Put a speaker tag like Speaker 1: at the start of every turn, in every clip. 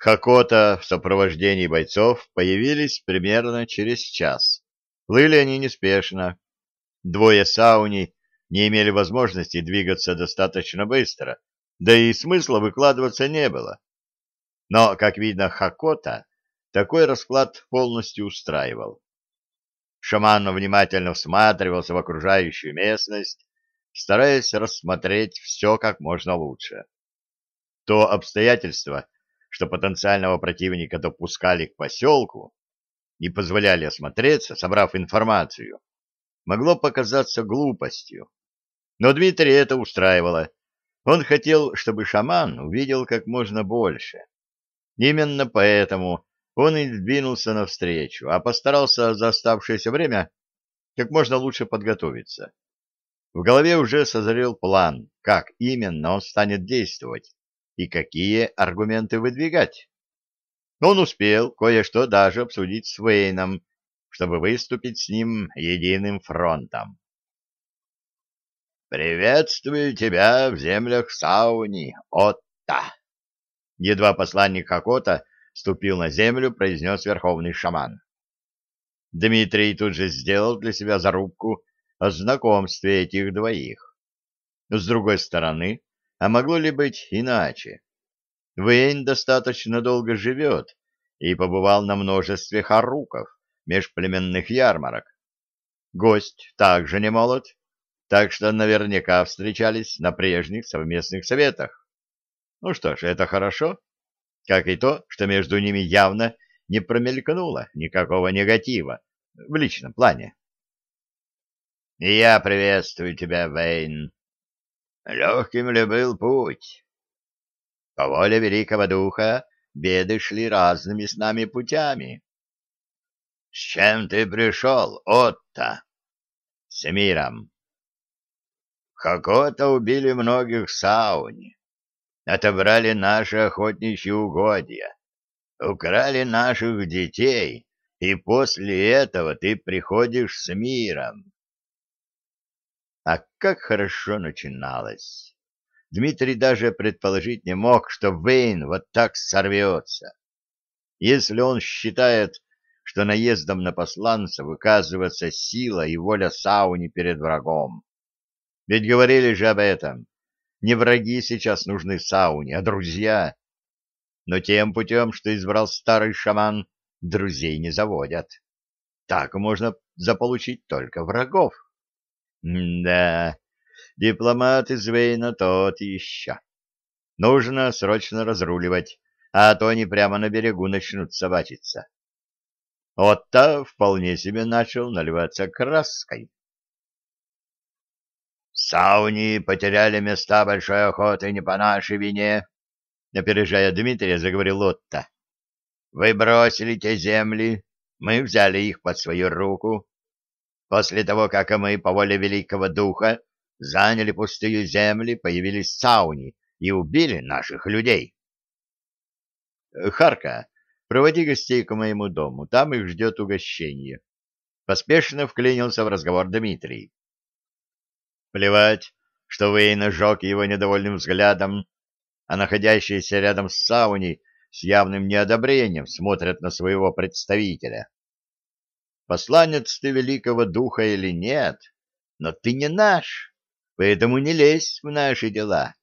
Speaker 1: Хакота в сопровождении бойцов появились примерно через час. Плыли они неспешно. Двое сауни не имели возможности двигаться достаточно быстро, да и смысла выкладываться не было. Но, как видно, Хакота такой расклад полностью устраивал. Шаман внимательно всматривался в окружающую местность, стараясь рассмотреть все как можно лучше. То обстоятельство, что потенциального противника допускали к поселку, не позволяли осмотреться, собрав информацию, могло показаться глупостью. Но Дмитрий это устраивало. Он хотел, чтобы шаман увидел как можно больше. Именно поэтому он и двинулся навстречу, а постарался за оставшееся время как можно лучше подготовиться. В голове уже созрел план, как именно он станет действовать и какие аргументы выдвигать. Он успел кое-что даже обсудить с Вейном, чтобы выступить с ним единым фронтом. «Приветствую тебя в землях Сауни, Отта!» Едва посланник Хакота ступил на землю, произнес верховный шаман. Дмитрий тут же сделал для себя зарубку о знакомстве этих двоих. С другой стороны, а могло ли быть иначе? Вейн достаточно долго живет и побывал на множестве харуков, межплеменных ярмарок. Гость также не молод, так что наверняка встречались на прежних совместных советах. Ну что ж, это хорошо, как и то, что между ними явно не промелькнуло никакого негатива в личном плане. «Я приветствую тебя, Вейн. Легким ли был путь? По воле великого духа беды шли разными с нами путями. С чем ты пришел, Отто? С миром. Хакота убили многих сауни, отобрали наши охотничьи угодья, украли наших детей, и после этого ты приходишь с миром. А как хорошо начиналось! Дмитрий даже предположить не мог, что Вейн вот так сорвется. Если он считает, что наездом на посланца выказывается сила и воля Сауни перед врагом. Ведь говорили же об этом. Не враги сейчас нужны Сауне, а друзья. Но тем путем, что избрал старый шаман, друзей не заводят. Так можно заполучить только врагов. Да, Дипломат из Вейна тот еще. Нужно срочно разруливать, а то они прямо на берегу начнут собачиться. Вот-то вполне себе начал наливаться краской. «Сауни потеряли места большой охоты не по нашей вине», — опережая Дмитрия, заговорил Отто. «Вы бросили те земли, мы взяли их под свою руку. После того, как мы, по воле Великого Духа, заняли пустые земли, появились сауни и убили наших людей. Харка, проводи гостей к моему дому, там их ждет угощение. Поспешно вклинился в разговор Дмитрий. Плевать, что Вейн жег его недовольным взглядом, а находящиеся рядом с сауни с явным неодобрением смотрят на своего представителя. Посланец ты великого духа или нет, но ты не наш поэтому не лезь в наши дела.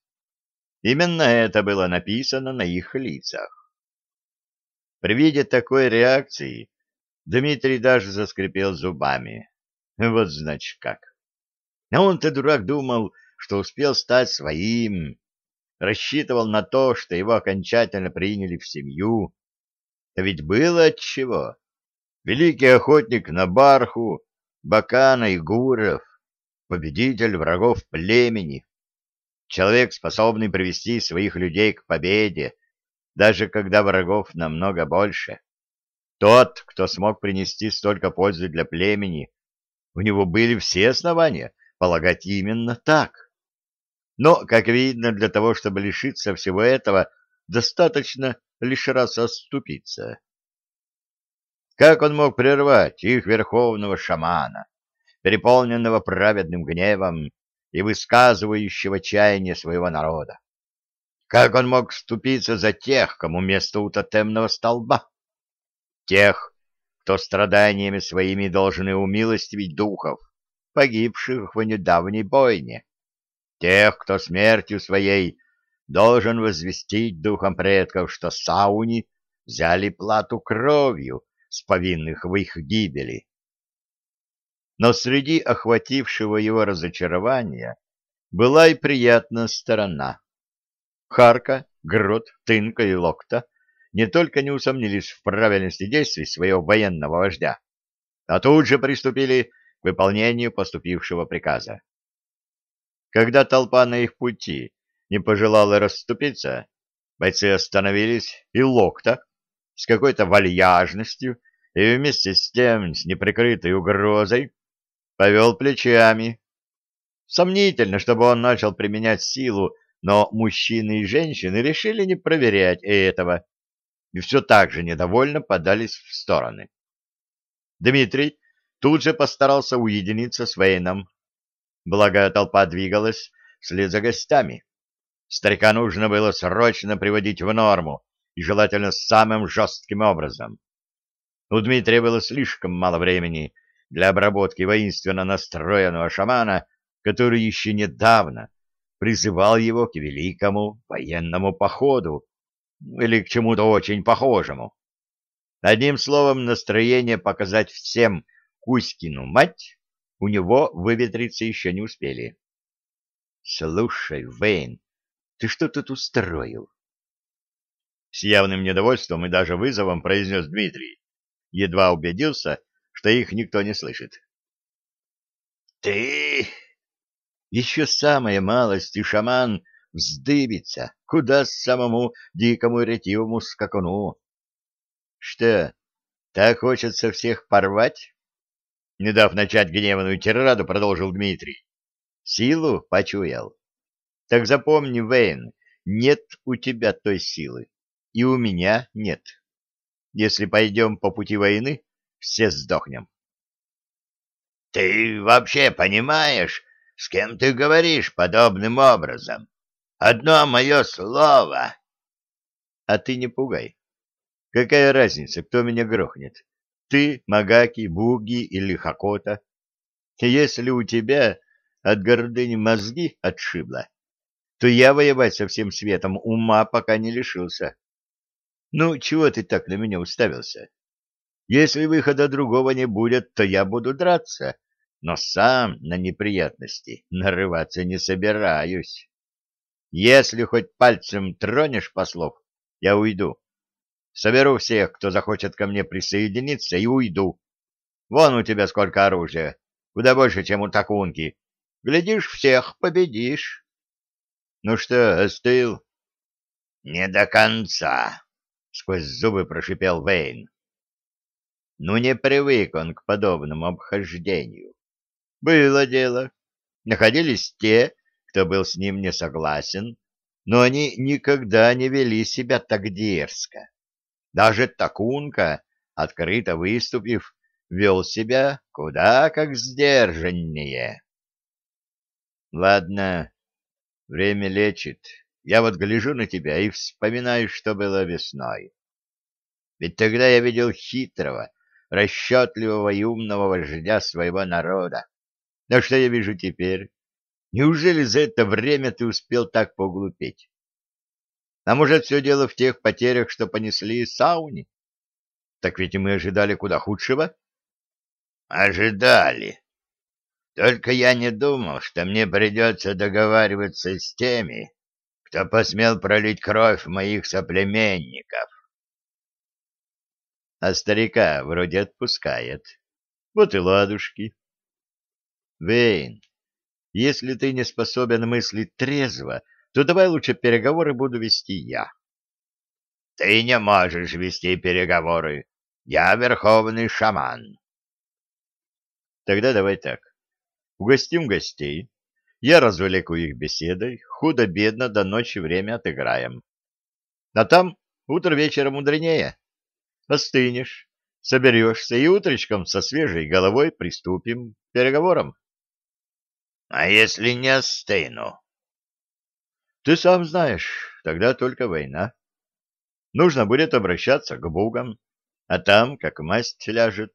Speaker 1: Именно это было написано на их лицах. При виде такой реакции Дмитрий даже заскрипел зубами. Вот значит как. А он-то, дурак, думал, что успел стать своим, рассчитывал на то, что его окончательно приняли в семью. А ведь было отчего. Великий охотник на барху, Бакана и Гуров победитель врагов племени, человек, способный привести своих людей к победе, даже когда врагов намного больше. Тот, кто смог принести столько пользы для племени, у него были все основания полагать именно так. Но, как видно, для того, чтобы лишиться всего этого, достаточно лишь раз оступиться. Как он мог прервать их верховного шамана? переполненного праведным гневом и высказывающего чаяние своего народа. Как он мог вступиться за тех, кому место у тотемного столба? Тех, кто страданиями своими должны умилостивить духов, погибших в недавней бойне. Тех, кто смертью своей должен возвестить духом предков, что сауни взяли плату кровью с повинных в их гибели. Но среди охватившего его разочарования была и приятная сторона. Харка, Грот, Тынка и Локта не только не усомнились в правильности действий своего военного вождя, а тут же приступили к выполнению поступившего приказа. Когда толпа на их пути не пожелала расступиться, бойцы остановились, и Локта с какой-то вальяжностью и вместе с тем с неприкрытой угрозой повел плечами. Сомнительно, чтобы он начал применять силу, но мужчины и женщины решили не проверять этого и все так же недовольно подались в стороны. Дмитрий тут же постарался уединиться с Вейном. Благо толпа двигалась вслед за гостями. Старика нужно было срочно приводить в норму, и желательно самым жестким образом. У Дмитрия было слишком мало времени для обработки воинственно настроенного шамана, который еще недавно призывал его к великому военному походу или к чему-то очень похожему. Одним словом, настроение показать всем Кузькину мать у него выветриться еще не успели. — Слушай, Вейн, ты что тут устроил? С явным недовольством и даже вызовом произнес Дмитрий. Едва убедился, что их никто не слышит. — Ты... Еще самая малость, и шаман вздыбится, куда самому дикому ретивому скакуну. — Что, так хочется всех порвать? Не дав начать гневную тираду, продолжил Дмитрий. Силу почуял. Так запомни, Вейн, нет у тебя той силы, и у меня нет. Если пойдем по пути войны, все сдохнем. — Ты вообще понимаешь, с кем ты говоришь подобным образом? Одно мое слово. А ты не пугай. Какая разница, кто меня грохнет? Ты, Магаки, Буги или Хакота? Если у тебя от гордыни мозги отшибло, то я воевать со всем светом ума пока не лишился. Ну, чего ты так на меня уставился? Если выхода другого не будет, то я буду драться, но сам на неприятности нарываться не собираюсь. Если хоть пальцем тронешь послов, я уйду. Соберу всех, кто захочет ко мне присоединиться, и уйду. Вон у тебя сколько оружия, куда больше, чем у такунки. Глядишь, всех победишь. Ну что, остыл? Не до конца, сквозь зубы прошипел Вейн. Ну не привык он к подобному обхождению. Было дело. Находились те, кто был с ним не согласен, но они никогда не вели себя так дерзко. Даже Такунка, открыто выступив, вел себя куда как сдержаннее. Ладно, время лечит. Я вот гляжу на тебя и вспоминаю, что было весной. Ведь тогда я видел хитрого, расчетливого и умного вождя своего народа. А что я вижу теперь? Неужели за это время ты успел так поглупеть? А может, все дело в тех потерях, что понесли сауни? Так ведь мы ожидали куда худшего. Ожидали. Только я не думал, что мне придется договариваться с теми, кто посмел пролить кровь моих соплеменников. А старика вроде отпускает. Вот и ладушки. Вейн, если ты не способен мыслить трезво, то давай лучше переговоры буду вести я. Ты не можешь вести переговоры. Я верховный шаман. Тогда давай так. Угостим гостей. Я развлеку их беседой. Худо-бедно до ночи время отыграем. А там утро вечером мудренее. Остынешь, соберешься и утречком со свежей головой приступим к переговорам. — А если не остыну? — Ты сам знаешь, тогда только война. Нужно будет обращаться к бугам, а там как масть ляжет.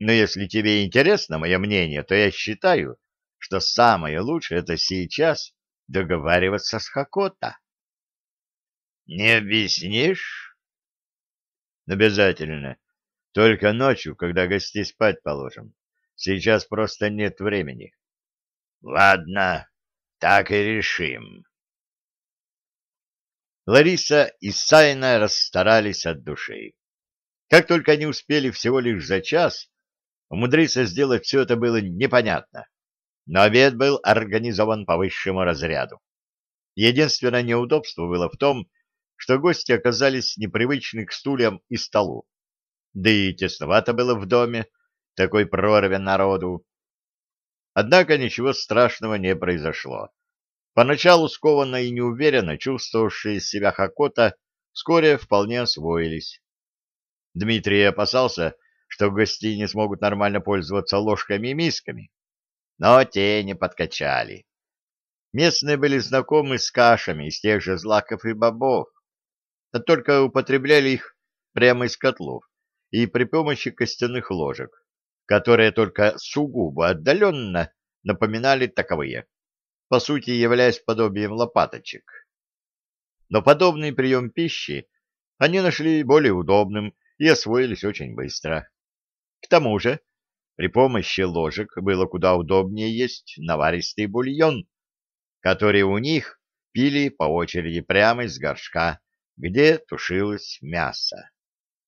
Speaker 1: Но если тебе интересно мое мнение, то я считаю, что самое лучшее — это сейчас договариваться с Хакота. — Не объяснишь? — Обязательно. Только ночью, когда гостей спать положим. Сейчас просто нет времени. — Ладно, так и решим. Лариса и Сайна расстарались от души. Как только они успели всего лишь за час, умудриться сделать все это было непонятно. Но обед был организован по высшему разряду. Единственное неудобство было в том, что гости оказались непривычны к стульям и столу. Да и тесновато было в доме, такой прорве народу. Однако ничего страшного не произошло. Поначалу скованно и неуверенно чувствовавшие себя Хакота вскоре вполне освоились. Дмитрий опасался, что гости не смогут нормально пользоваться ложками и мисками, но те не подкачали. Местные были знакомы с кашами из тех же злаков и бобов, а только употребляли их прямо из котлов и при помощи костяных ложек, которые только сугубо отдаленно напоминали таковые, по сути являясь подобием лопаточек. Но подобный прием пищи они нашли более удобным и освоились очень быстро. К тому же, при помощи ложек было куда удобнее есть наваристый бульон, который у них пили по очереди прямо из горшка, где тушилось мясо.